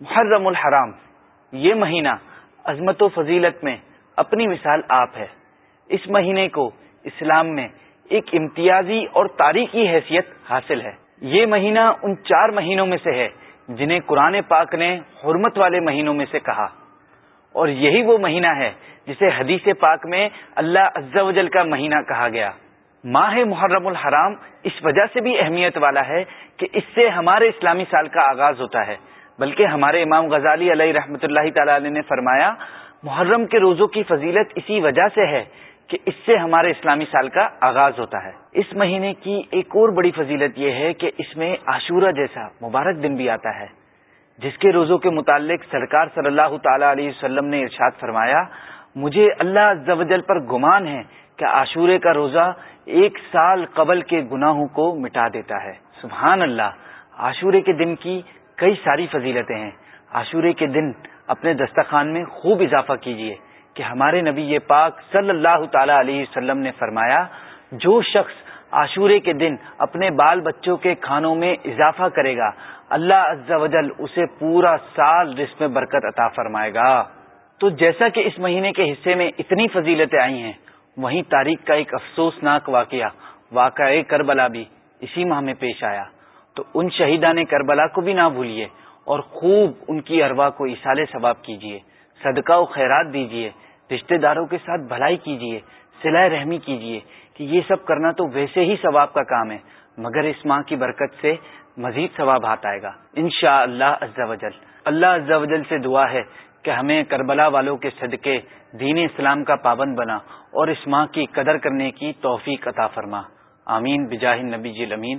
محرم الحرام۔ یہ مہینہ عظمت و فضیلت میں اپنی مثال آپ ہے۔ اس مہینے کو اسلام میں ایک امتیازی اور تاریخی حیثیت حاصل ہے۔ یہ مہینہ ان چار مہینوں میں سے ہے جنہیں قرآن پاک نے حرمت والے مہینوں میں سے کہا۔ اور یہی وہ مہینہ ہے جسے حدیث پاک میں اللہ عز و جل کا مہینہ کہا گیا۔ ماہ محرم الحرام اس وجہ سے بھی اہمیت والا ہے کہ اس سے ہمارے اسلامی سال کا آغاز ہوتا ہے۔ بلکہ ہمارے امام غزالی علیہ رحمۃ اللہ تعالی علیہ نے فرمایا، محرم کے روزوں کی فضیلت اسی وجہ سے ہے کہ اس سے ہمارے اسلامی سال کا آغاز ہوتا ہے۔ اس مہینے کی ایک اور بڑی فضیلت یہ ہے کہ اس میں عاشورہ جیسا مبارک دن بھی آتا ہے، جس کے روزوں کے متعلق سرکار صلی اللہ تعالی علیہ وسلم نے ارشاد فرمایا، مجھے اللہ پر گمان ہے کہ عاشورے کا روزہ ایک سال قبل کے گناہوں کو مٹا دیتا ہے۔ سبحان اللہ عاشورے کے دن کی کئی ساری فضیلتیں ہیں۔ عاشورے کے دن اپنے دستخان میں خوب اضافہ کیجیے کہ ہمارے نبی یہ پاک صلی اللہ تعالی علیہ وسلم نے فرمایا، جو شخص عاشورے کے دن اپنے بال بچوں کے کھانوں میں اضافہ کرے گا، اللہ عز و جل اسے پورا سال رس میں برکت عطا فرمائے گا۔ تو جیسا کہ اس مہینے کے حصے میں اتنی فضیلتیں آئی ہیں، وہیں تاریخ کا ایک افسوسناک واقعہ واقعہ کربلا بھی اسی ماہ میں پیش آیا۔ تو ان شہیدان کربلا کو بھی نہ بھولیے اور خوب ان کی اروا کو اصال ثواب کیجیے، صدقہ و خیرات دیجیے، رشتہ داروں کے ساتھ بھلائی کیجیے سلائے رحمی کیجیے کہ یہ سب کرنا تو ویسے ہی ثواب کا کام ہے، مگر اس ماہ کی برکت سے مزید ثواب ہاتھ آئے گا۔ ان شاء اللہ اللہ وجل سے دعا ہے کہ ہمیں کربلا والوں کے صدقے دین اسلام کا پابند بنا اور اس ماہ کی قدر کرنے کی توفیق عطا فرما۔ آمین۔ بجاہ نبی جی امین